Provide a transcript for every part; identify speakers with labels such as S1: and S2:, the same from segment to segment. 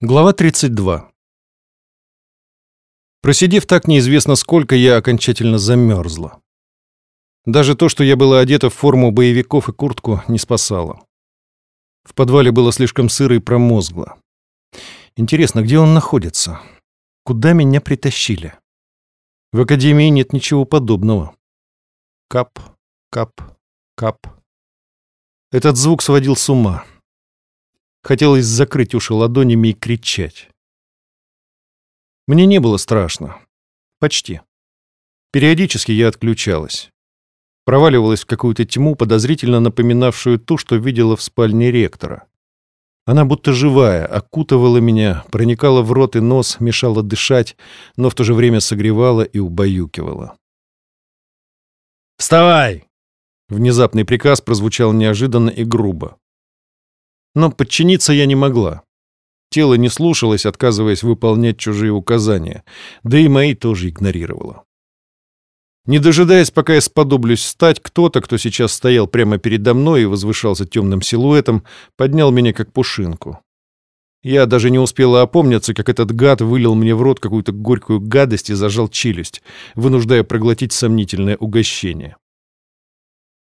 S1: Глава 32. Просидев так неизвестно сколько, я окончательно замерзла. Даже то, что я была одета в форму боевиков и куртку, не спасало. В подвале было слишком сыро и промозгло. Интересно, где он находится? Куда меня притащили? В академии нет ничего подобного. Кап, кап, кап. Этот звук сводил с ума. Хотелось закрыть уши ладонями и кричать. Мне не было страшно. Почти. Периодически я отключалась. Проваливалась в какую-то тьму, подозрительно напоминавшую ту, что видела в спальне ректора. Она будто живая, окутывала меня, проникала в рот и нос, мешала дышать, но в то же время согревала и убаюкивала. «Вставай!» Внезапный приказ прозвучал неожиданно и грубо. Но подчиниться я не могла. Тело не слушалось, отказываясь выполнять чужие указания, да и мои тоже игнорировало. Не дожидаясь, пока я сподоблюсь встать, кто-то, кто сейчас стоял прямо передо мной и возвышался темным силуэтом, поднял меня как пушинку. Я даже не успела опомниться, как этот гад вылил мне в рот какую-то горькую гадость и зажал челюсть, вынуждая проглотить сомнительное угощение.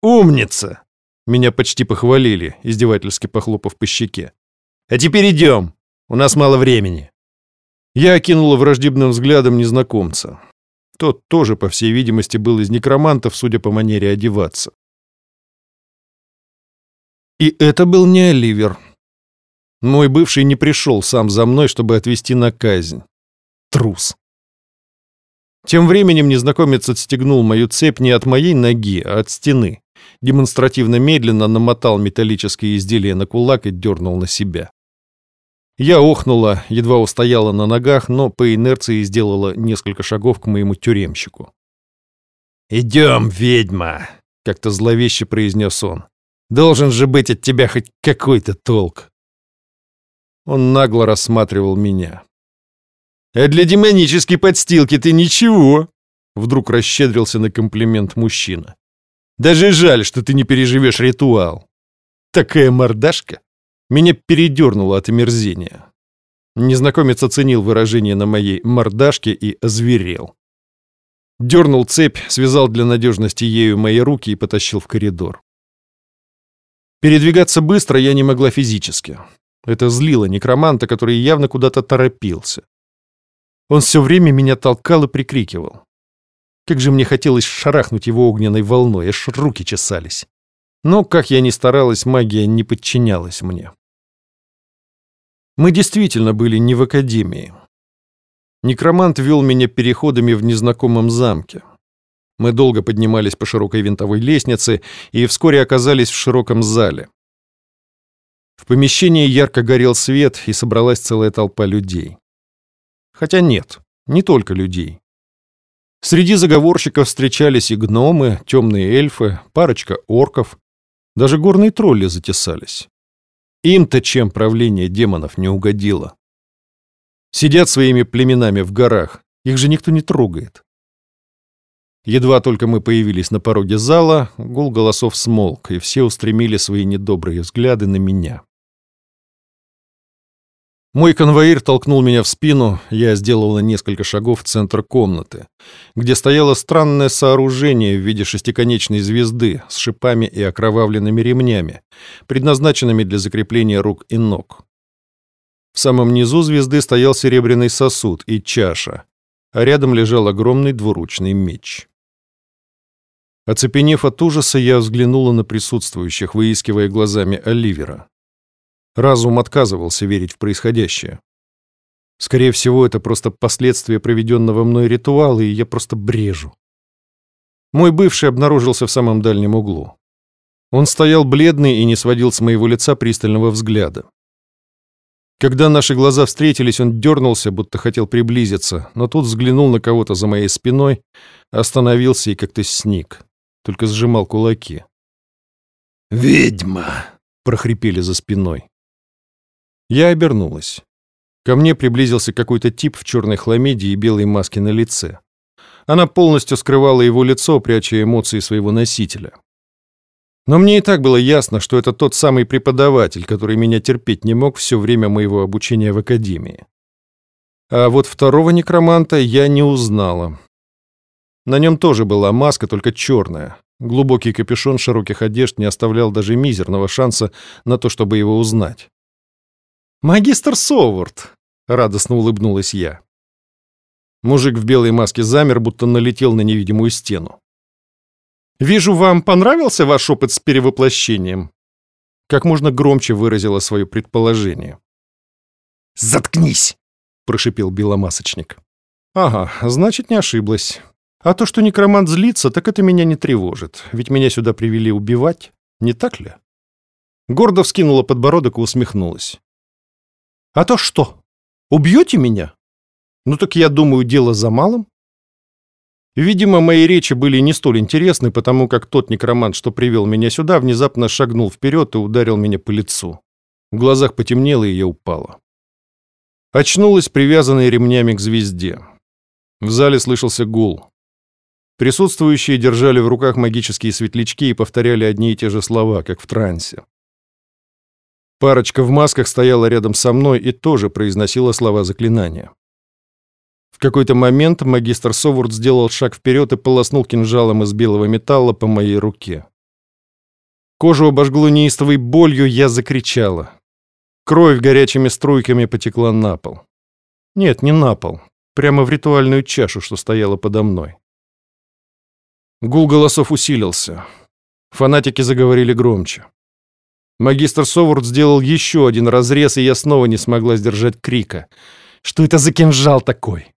S1: «Умница!» Меня почти похвалили, издевательски похлопав по щеке. «А теперь идем! У нас мало времени!» Я окинула враждебным взглядом незнакомца. Тот тоже, по всей видимости, был из некромантов, судя по манере одеваться. И это был не Оливер. Мой бывший не пришел сам за мной, чтобы отвезти на казнь. Трус. Тем временем незнакомец отстегнул мою цепь не от моей ноги, а от стены демонстративно медленно намотал металлическое изделие на кулак и дернул на себя. Я охнула, едва устояла на ногах, но по инерции сделала несколько шагов к моему тюремщику. «Идем, ведьма!» — как-то зловеще произнес он. «Должен же быть от тебя хоть какой-то толк!» Он нагло рассматривал меня. «А для демонической подстилки ты ничего!» Вдруг расщедрился на комплимент мужчина. Даже жаль, что ты не переживешь ритуал. Такая мордашка. Меня передернуло от омерзения. Незнакомец оценил выражение на моей мордашке и озверел. Дернул цепь, связал для надежности ею мои руки и потащил в коридор. Передвигаться быстро я не могла физически. Это злило некроманта, который явно куда-то торопился. Он все время меня толкал и прикрикивал. Как же мне хотелось шарахнуть его огненной волной, аж руки чесались. Но, как я ни старалась, магия не подчинялась мне. Мы действительно были не в академии. Некромант вел меня переходами в незнакомом замке. Мы долго поднимались по широкой винтовой лестнице и вскоре оказались в широком зале. В помещении ярко горел свет, и собралась целая толпа людей. Хотя нет, не только людей. Среди заговорщиков встречались и гномы, темные эльфы, парочка орков. Даже горные тролли затесались. Им-то чем правление демонов не угодило. Сидят своими племенами в горах, их же никто не трогает. Едва только мы появились на пороге зала, гул голосов смолк, и все устремили свои недобрые взгляды на меня. Мой конвоир толкнул меня в спину, я сделала несколько шагов в центр комнаты, где стояло странное сооружение в виде шестиконечной звезды с шипами и окровавленными ремнями, предназначенными для закрепления рук и ног. В самом низу звезды стоял серебряный сосуд и чаша, а рядом лежал огромный двуручный меч. Оцепенев от ужаса, я взглянула на присутствующих, выискивая глазами Оливера. Разум отказывался верить в происходящее. Скорее всего, это просто последствия проведенного мной ритуала, и я просто брежу. Мой бывший обнаружился в самом дальнем углу. Он стоял бледный и не сводил с моего лица пристального взгляда. Когда наши глаза встретились, он дернулся, будто хотел приблизиться, но тут взглянул на кого-то за моей спиной, остановился и как-то сник, только сжимал кулаки.
S2: «Ведьма!» — прохрипели за спиной.
S1: Я обернулась. Ко мне приблизился какой-то тип в черной хламиде и белой маске на лице. Она полностью скрывала его лицо, пряча эмоции своего носителя. Но мне и так было ясно, что это тот самый преподаватель, который меня терпеть не мог все время моего обучения в академии. А вот второго некроманта я не узнала. На нем тоже была маска, только черная. Глубокий капюшон широких одежд не оставлял даже мизерного шанса на то, чтобы его узнать. «Магистр Совард!» — радостно улыбнулась я. Мужик в белой маске замер, будто налетел на невидимую стену. «Вижу, вам понравился ваш опыт с перевоплощением?» Как можно громче выразила свое предположение.
S2: «Заткнись!» — прошипел беломасочник.
S1: «Ага, значит, не ошиблась. А то, что некромант злится, так это меня не тревожит. Ведь меня сюда привели убивать, не так ли? Гордо вскинула подбородок и усмехнулась. А то что? Убьете меня? Ну так я думаю, дело за малым. Видимо, мои речи были не столь интересны, потому как тот некромант, что привел меня сюда, внезапно шагнул вперед и ударил меня по лицу. В глазах потемнело, и я упала. Очнулась, привязанной ремнями к звезде. В зале слышался гул. Присутствующие держали в руках магические светлячки и повторяли одни и те же слова, как в трансе. Парочка в масках стояла рядом со мной и тоже произносила слова заклинания. В какой-то момент магистр Совурд сделал шаг вперед и полоснул кинжалом из белого металла по моей руке. Кожу обожгло неистовой болью, я закричала. Кровь горячими струйками потекла на пол. Нет, не на пол, прямо в ритуальную чашу, что стояла подо мной. Гул голосов усилился. Фанатики заговорили громче. Магистр Совурд сделал еще один разрез, и я снова не смогла сдержать крика. «Что это за кинжал такой?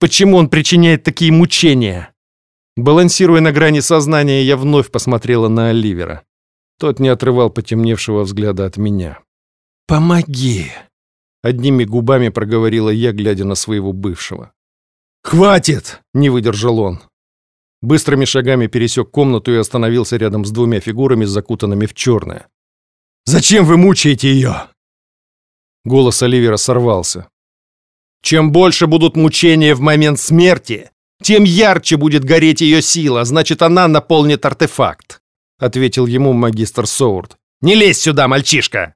S1: Почему он причиняет такие мучения?» Балансируя на грани сознания, я вновь посмотрела на Оливера. Тот не отрывал потемневшего взгляда от меня. «Помоги!» Одними губами проговорила я, глядя на своего бывшего.
S2: «Хватит!»
S1: — не выдержал он. Быстрыми шагами пересек комнату и остановился рядом с двумя фигурами, закутанными в черное.
S2: «Зачем вы мучаете ее?»
S1: Голос Оливера сорвался.
S2: «Чем больше будут мучения в момент смерти, тем ярче будет гореть ее сила, значит, она наполнит артефакт», ответил ему магистр Соурд. «Не лезь сюда, мальчишка!»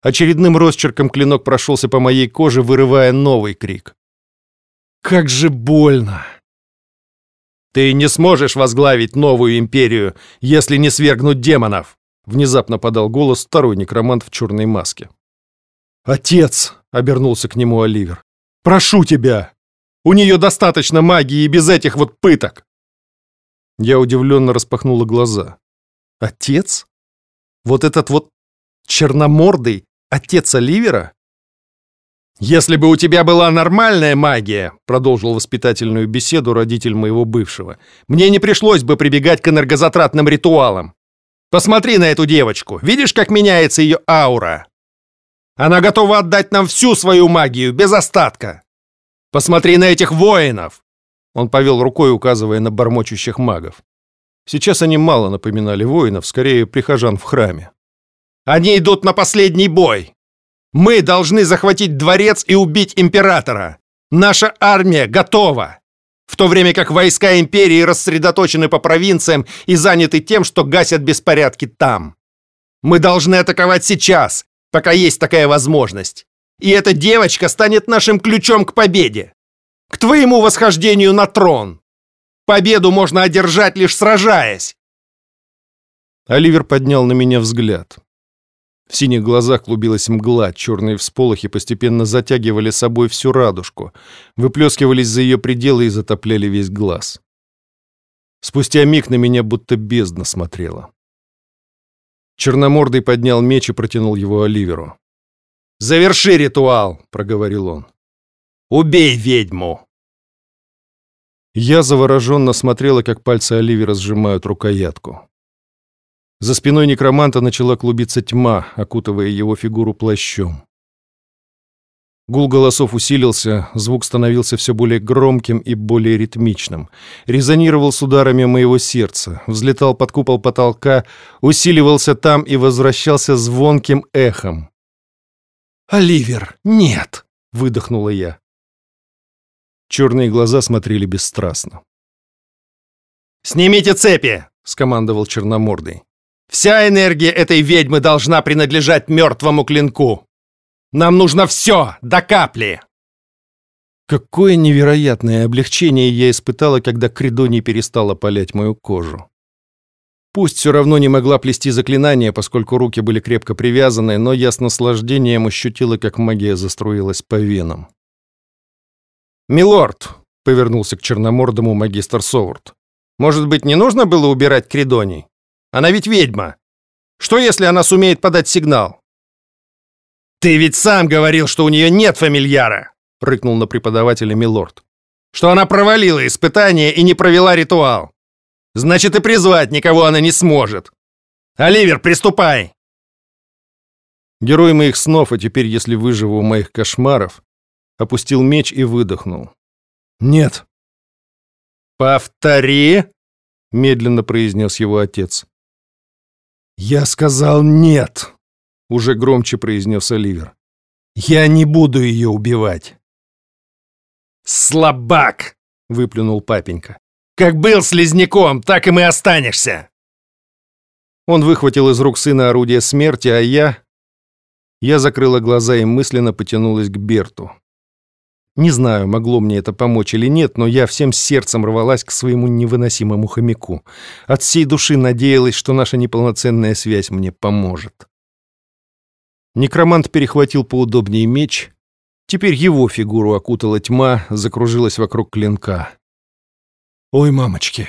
S1: Очередным росчерком клинок прошелся по моей коже, вырывая новый крик. «Как же больно!»
S2: Ты не сможешь возглавить новую империю, если не свергнуть демонов!»
S1: Внезапно подал голос второй некромант в черной маске. «Отец!» — обернулся к нему Оливер. «Прошу тебя! У нее достаточно магии и без этих вот пыток!» Я удивленно распахнула глаза. «Отец? Вот этот вот черномордый отец Оливера?»
S2: «Если бы у тебя была нормальная магия», — продолжил воспитательную беседу родитель моего бывшего, «мне не пришлось бы прибегать к энергозатратным ритуалам. Посмотри на эту девочку, видишь, как меняется ее аура? Она готова отдать нам всю свою магию, без остатка. Посмотри на этих воинов!»
S1: Он повел рукой, указывая на бормочущих магов. Сейчас они мало напоминали воинов, скорее прихожан в храме.
S2: «Они идут на последний бой!» Мы должны захватить дворец и убить императора. Наша армия готова. В то время как войска империи рассредоточены по провинциям и заняты тем, что гасят беспорядки там. Мы должны атаковать сейчас, пока есть такая возможность. И эта девочка станет нашим ключом к победе. К твоему восхождению на трон. Победу можно одержать, лишь сражаясь.
S1: Оливер поднял на меня взгляд. В синих глазах клубилась мгла, черные всполохи постепенно затягивали собой всю радужку, выплескивались за ее пределы и затопляли весь глаз. Спустя миг на меня будто бездна смотрела. Черномордый поднял меч и протянул его Оливеру.
S2: «Заверши ритуал!» — проговорил он. «Убей ведьму!»
S1: Я завороженно смотрела, как пальцы Оливера сжимают рукоятку. За спиной некроманта начала клубиться тьма, окутывая его фигуру плащом. Гул голосов усилился, звук становился все более громким и более ритмичным. Резонировал с ударами моего сердца, взлетал под купол потолка, усиливался там и возвращался звонким эхом.
S2: «Оливер, нет!»
S1: — выдохнула я. Черные глаза смотрели бесстрастно.
S2: «Снимите цепи!» — скомандовал Черномордый. Вся энергия этой ведьмы должна принадлежать мертвому клинку. Нам нужно все, до капли!»
S1: Какое невероятное облегчение я испытала, когда Кридоний перестала палять мою кожу. Пусть все равно не могла плести заклинания, поскольку руки были крепко привязаны, но я с наслаждением ощутила, как магия заструилась по венам.
S2: «Милорд!» — повернулся к черномордому магистр Совурд. «Может быть, не нужно было убирать Кридоний? Она ведь ведьма. Что, если она сумеет подать сигнал?» «Ты ведь сам говорил, что у нее нет фамильяра!» — рыкнул на преподавателя Милорд. «Что она провалила испытание и не провела ритуал. Значит, и призвать никого она не сможет. Оливер, приступай!»
S1: Герой моих снов, а теперь, если выживу моих кошмаров, опустил меч и выдохнул. «Нет».
S2: «Повтори!» — медленно произнес его отец.
S1: «Я сказал нет!» — уже громче произнес Оливер. «Я не буду ее убивать!»
S2: «Слабак!» — выплюнул папенька. «Как был слизняком, так и мы останешься!»
S1: Он выхватил из рук сына орудие смерти, а я... Я закрыла глаза и мысленно потянулась к Берту. Не знаю, могло мне это помочь или нет, но я всем сердцем рвалась к своему невыносимому хомяку. От всей души надеялась, что наша неполноценная связь мне поможет. Некромант перехватил поудобнее меч, Теперь его фигуру окутала тьма, закружилась вокруг клинка. «Ой, мамочки!»